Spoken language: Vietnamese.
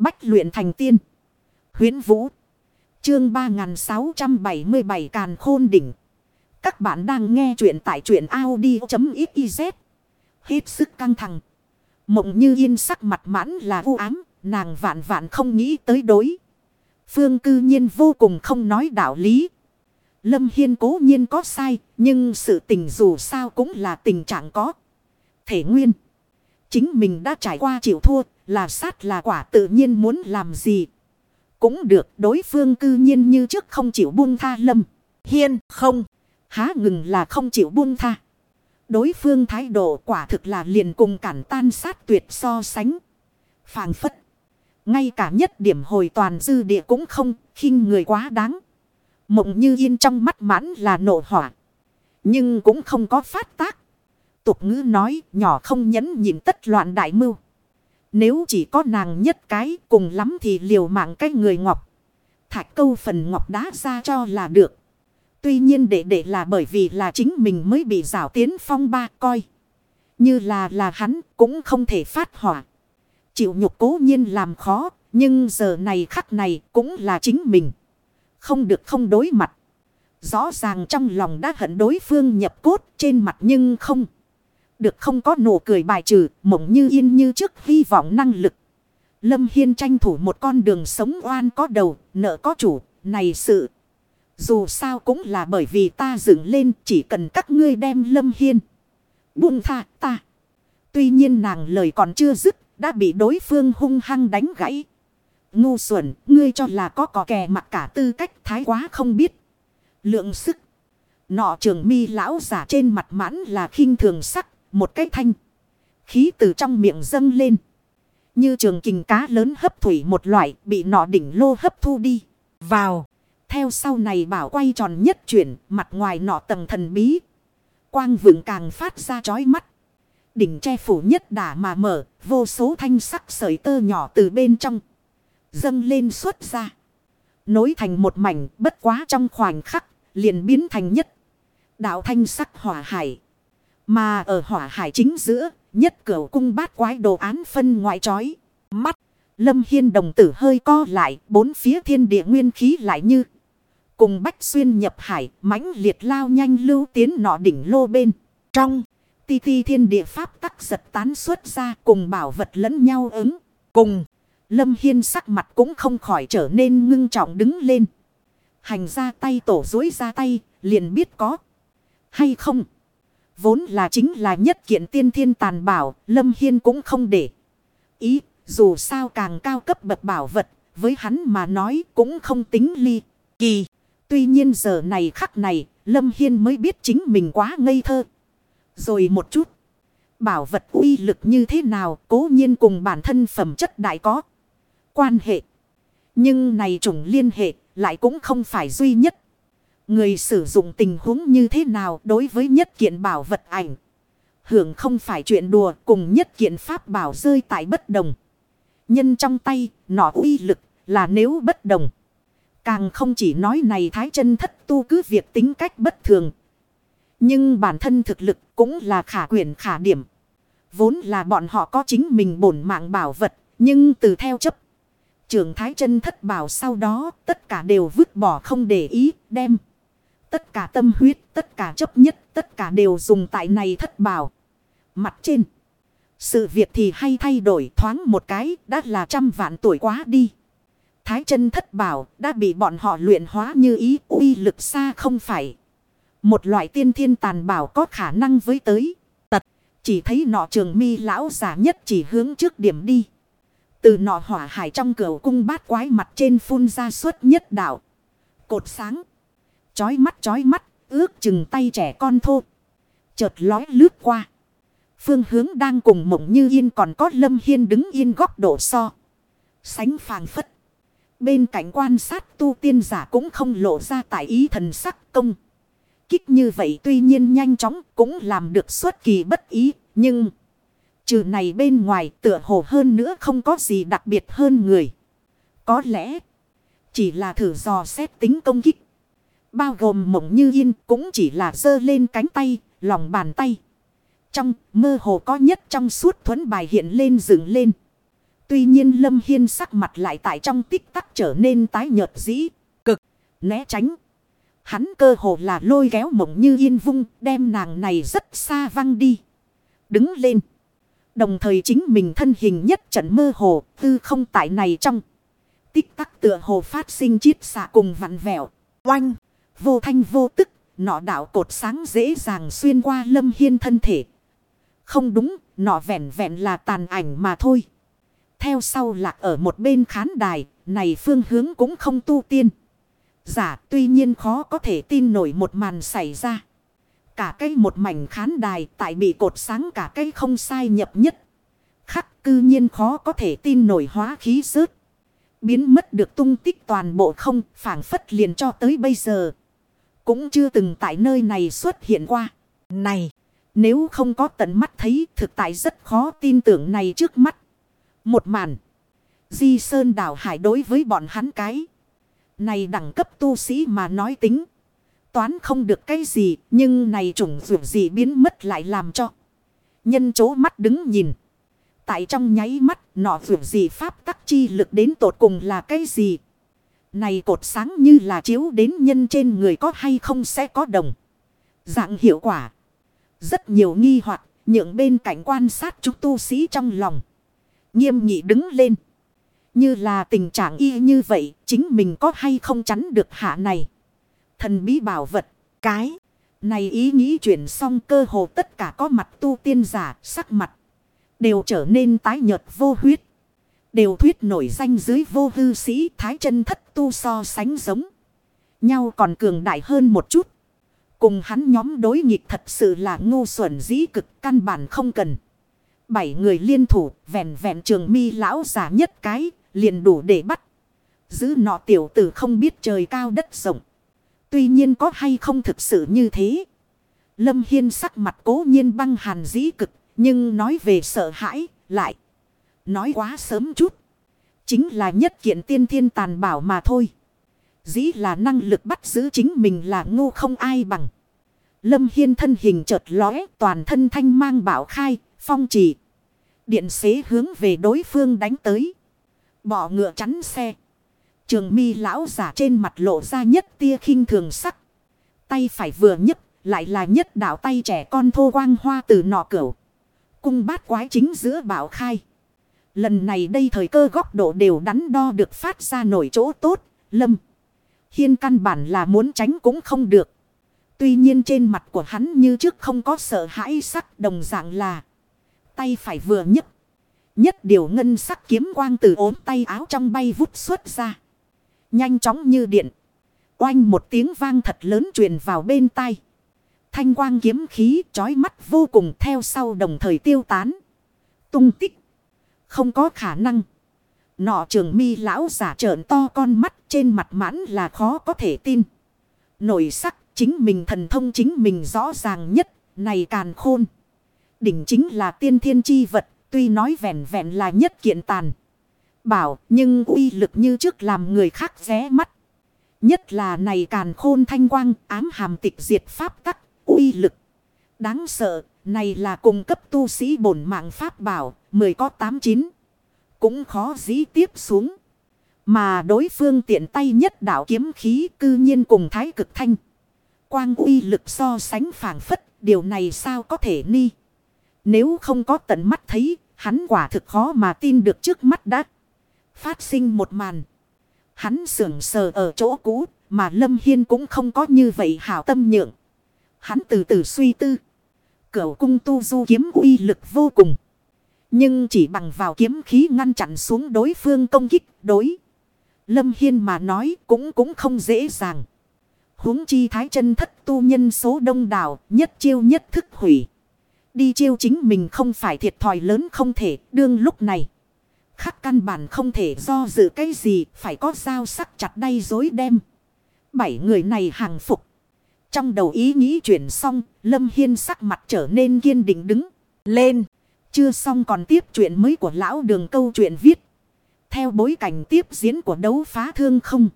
Bách luyện thành tiên. Huyến Vũ. Chương 3677 Càn Khôn Đỉnh. Các bạn đang nghe truyện tại truyện Audi.xyz. Hết sức căng thẳng. Mộng như yên sắc mặt mãn là vu ám. Nàng vạn vạn không nghĩ tới đối. Phương cư nhiên vô cùng không nói đạo lý. Lâm Hiên cố nhiên có sai. Nhưng sự tình dù sao cũng là tình trạng có. Thể nguyên. Chính mình đã trải qua chịu thua. Là sát là quả tự nhiên muốn làm gì. Cũng được đối phương cư nhiên như trước không chịu buông tha Lâm. Hiên không. Há ngừng là không chịu buông tha. Đối phương thái độ quả thực là liền cùng cản tan sát tuyệt so sánh. Phàng phất. Ngay cả nhất điểm hồi toàn dư địa cũng không, khinh người quá đáng. Mộng như yên trong mắt mãn là nộ hỏa. Nhưng cũng không có phát tác. Tục ngữ nói nhỏ không nhấn nhịn tất loạn đại mưu. Nếu chỉ có nàng nhất cái cùng lắm thì liều mạng cái người ngọc. Thạch câu phần ngọc đá ra cho là được. Tuy nhiên để để là bởi vì là chính mình mới bị rào tiến phong ba coi. Như là là hắn cũng không thể phát hỏa. Chịu nhục cố nhiên làm khó. Nhưng giờ này khắc này cũng là chính mình. Không được không đối mặt. Rõ ràng trong lòng đã hận đối phương nhập cốt trên mặt nhưng không. Được không có nụ cười bài trừ mộng như yên như trước hy vọng năng lực. Lâm Hiên tranh thủ một con đường sống oan có đầu, nợ có chủ, này sự. Dù sao cũng là bởi vì ta dựng lên chỉ cần các ngươi đem Lâm Hiên. Buông tha ta. Tuy nhiên nàng lời còn chưa dứt, đã bị đối phương hung hăng đánh gãy. Ngu xuẩn, ngươi cho là có có kè mặt cả tư cách thái quá không biết. Lượng sức. Nọ trường mi lão giả trên mặt mãn là khinh thường sắc, một cái thanh. Khí từ trong miệng dâng lên. Như trường kình cá lớn hấp thủy một loại bị nọ đỉnh lô hấp thu đi. Vào. Theo sau này bảo quay tròn nhất chuyển, mặt ngoài nọ tầng thần bí. Quang vượng càng phát ra chói mắt. Đỉnh che phủ nhất đả mà mở, vô số thanh sắc sợi tơ nhỏ từ bên trong. Dâng lên xuất ra. Nối thành một mảnh, bất quá trong khoảnh khắc, liền biến thành nhất. Đạo thanh sắc hỏa hải. Mà ở hỏa hải chính giữa, nhất cửu cung bát quái đồ án phân ngoại trói. Mắt, lâm hiên đồng tử hơi co lại, bốn phía thiên địa nguyên khí lại như. Cùng bách xuyên nhập hải, mãnh liệt lao nhanh lưu tiến nọ đỉnh lô bên. Trong, ti ti thiên địa pháp tắc giật tán xuất ra cùng bảo vật lẫn nhau ứng. Cùng, lâm hiên sắc mặt cũng không khỏi trở nên ngưng trọng đứng lên. Hành ra tay tổ dối ra tay, liền biết có. Hay không? Vốn là chính là nhất kiện tiên thiên tàn bảo, lâm hiên cũng không để. Ý, dù sao càng cao cấp bậc bảo vật, với hắn mà nói cũng không tính ly, kỳ. Tuy nhiên giờ này khắc này, Lâm Hiên mới biết chính mình quá ngây thơ. Rồi một chút. Bảo vật uy lực như thế nào cố nhiên cùng bản thân phẩm chất đại có. Quan hệ. Nhưng này chủng liên hệ lại cũng không phải duy nhất. Người sử dụng tình huống như thế nào đối với nhất kiện bảo vật ảnh. Hưởng không phải chuyện đùa cùng nhất kiện pháp bảo rơi tại bất đồng. Nhân trong tay, nọ uy lực là nếu bất đồng. Càng không chỉ nói này thái chân thất tu cứ việc tính cách bất thường. Nhưng bản thân thực lực cũng là khả quyền khả điểm. Vốn là bọn họ có chính mình bổn mạng bảo vật. Nhưng từ theo chấp. Trưởng thái chân thất bảo sau đó tất cả đều vứt bỏ không để ý đem. Tất cả tâm huyết, tất cả chấp nhất, tất cả đều dùng tại này thất bảo. Mặt trên. Sự việc thì hay thay đổi thoáng một cái đã là trăm vạn tuổi quá đi. Thái chân thất bảo đã bị bọn họ luyện hóa như ý uy lực xa không phải. Một loại tiên thiên tàn bảo có khả năng với tới. Tật chỉ thấy nọ trường mi lão giả nhất chỉ hướng trước điểm đi. Từ nọ hỏa hải trong cửa cung bát quái mặt trên phun ra suốt nhất đạo. Cột sáng. Chói mắt chói mắt, ước chừng tay trẻ con thô. Chợt lói lướt qua. Phương hướng đang cùng mộng như yên còn có lâm hiên đứng yên góc độ so. Sánh phàng phất. Bên cạnh quan sát tu tiên giả cũng không lộ ra tại ý thần sắc công. Kích như vậy tuy nhiên nhanh chóng cũng làm được xuất kỳ bất ý. Nhưng trừ này bên ngoài tựa hồ hơn nữa không có gì đặc biệt hơn người. Có lẽ chỉ là thử dò xét tính công kích. Bao gồm mộng như yên cũng chỉ là dơ lên cánh tay, lòng bàn tay. Trong mơ hồ có nhất trong suốt thuẫn bài hiện lên dựng lên. Tuy nhiên Lâm Hiên sắc mặt lại tại trong tích tắc trở nên tái nhợt dĩ, cực, né tránh. Hắn cơ hồ là lôi kéo mộng như yên vung, đem nàng này rất xa văng đi. Đứng lên. Đồng thời chính mình thân hình nhất trận mơ hồ, tư không tại này trong. Tích tắc tựa hồ phát sinh chiết xạ cùng vặn vẹo. Oanh, vô thanh vô tức, nọ đạo cột sáng dễ dàng xuyên qua lâm hiên thân thể. Không đúng, nọ vẹn vẹn là tàn ảnh mà thôi. Theo sau lạc ở một bên khán đài, này phương hướng cũng không tu tiên. Giả tuy nhiên khó có thể tin nổi một màn xảy ra. Cả cây một mảnh khán đài tại bị cột sáng cả cây không sai nhập nhất. Khắc cư nhiên khó có thể tin nổi hóa khí rớt. Biến mất được tung tích toàn bộ không phản phất liền cho tới bây giờ. Cũng chưa từng tại nơi này xuất hiện qua. Này, nếu không có tận mắt thấy thực tại rất khó tin tưởng này trước mắt. Một màn. Di Sơn đảo hải đối với bọn hắn cái. Này đẳng cấp tu sĩ mà nói tính. Toán không được cái gì. Nhưng này trùng dù gì biến mất lại làm cho. Nhân chố mắt đứng nhìn. Tại trong nháy mắt nọ dù gì pháp tắc chi lực đến tột cùng là cái gì. Này cột sáng như là chiếu đến nhân trên người có hay không sẽ có đồng. Dạng hiệu quả. Rất nhiều nghi hoặc nhượng bên cạnh quan sát chúng tu sĩ trong lòng. Nghiêm nghị đứng lên. Như là tình trạng y như vậy, chính mình có hay không chắn được hạ này. Thần bí bảo vật, cái. Này ý nghĩ chuyển xong cơ hồ tất cả có mặt tu tiên giả, sắc mặt. Đều trở nên tái nhợt vô huyết. Đều thuyết nổi danh dưới vô hư sĩ thái chân thất tu so sánh giống. Nhau còn cường đại hơn một chút. Cùng hắn nhóm đối nghịch thật sự là ngu xuẩn dĩ cực căn bản không cần. Bảy người liên thủ, vẹn vẹn trường mi lão giả nhất cái, liền đủ để bắt. Giữ nọ tiểu tử không biết trời cao đất rộng. Tuy nhiên có hay không thực sự như thế. Lâm Hiên sắc mặt cố nhiên băng hàn dĩ cực. Nhưng nói về sợ hãi, lại. Nói quá sớm chút. Chính là nhất kiện tiên thiên tàn bảo mà thôi. Dĩ là năng lực bắt giữ chính mình là ngu không ai bằng. Lâm Hiên thân hình chợt lóe toàn thân thanh mang bảo khai, phong trì. Điện xế hướng về đối phương đánh tới. Bỏ ngựa chắn xe. Trường mi lão giả trên mặt lộ ra nhất tia khinh thường sắc. Tay phải vừa nhất lại là nhất đạo tay trẻ con thô quang hoa từ nọ cửu. Cung bát quái chính giữa bảo khai. Lần này đây thời cơ góc độ đều đắn đo được phát ra nổi chỗ tốt, lâm. Hiên căn bản là muốn tránh cũng không được. Tuy nhiên trên mặt của hắn như trước không có sợ hãi sắc đồng dạng là. Tay phải vừa nhấc. Nhất điều ngân sắc kiếm quang từ ốm tay áo trong bay vút xuất ra. Nhanh chóng như điện. Oanh một tiếng vang thật lớn truyền vào bên tai. Thanh quang kiếm khí chói mắt vô cùng theo sau đồng thời tiêu tán. Tung tích. Không có khả năng. Nọ trường mi lão giả trợn to con mắt trên mặt mãn là khó có thể tin. Nổi sắc chính mình thần thông chính mình rõ ràng nhất. Này càn khôn. Đỉnh chính là tiên thiên chi vật. Tuy nói vẹn vẹn là nhất kiện tàn. Bảo nhưng uy lực như trước làm người khác ré mắt. Nhất là này càn khôn thanh quang ám hàm tịch diệt pháp tắc uy lực. Đáng sợ, này là cung cấp tu sĩ bổn mạng pháp bảo, mười có tám chín. Cũng khó dĩ tiếp xuống. Mà đối phương tiện tay nhất đạo kiếm khí cư nhiên cùng thái cực thanh. Quang uy lực so sánh phản phất, điều này sao có thể ni. Nếu không có tận mắt thấy, hắn quả thực khó mà tin được trước mắt đã. Phát sinh một màn. Hắn sưởng sờ ở chỗ cũ, mà Lâm Hiên cũng không có như vậy hảo tâm nhượng. Hắn từ từ suy tư. Cửu cung tu du kiếm uy lực vô cùng. Nhưng chỉ bằng vào kiếm khí ngăn chặn xuống đối phương công kích, đối. Lâm Hiên mà nói cũng cũng không dễ dàng. huống chi thái chân thất tu nhân số đông đảo, nhất chiêu nhất thức hủy. Đi chiêu chính mình không phải thiệt thòi lớn không thể, đương lúc này. Khắc căn bản không thể do dự cái gì, phải có dao sắc chặt đay dối đem. Bảy người này hàng phục. Trong đầu ý nghĩ chuyển xong, Lâm Hiên sắc mặt trở nên kiên định đứng lên. Chưa xong còn tiếp chuyện mới của lão đường câu chuyện viết. Theo bối cảnh tiếp diễn của đấu phá thương không.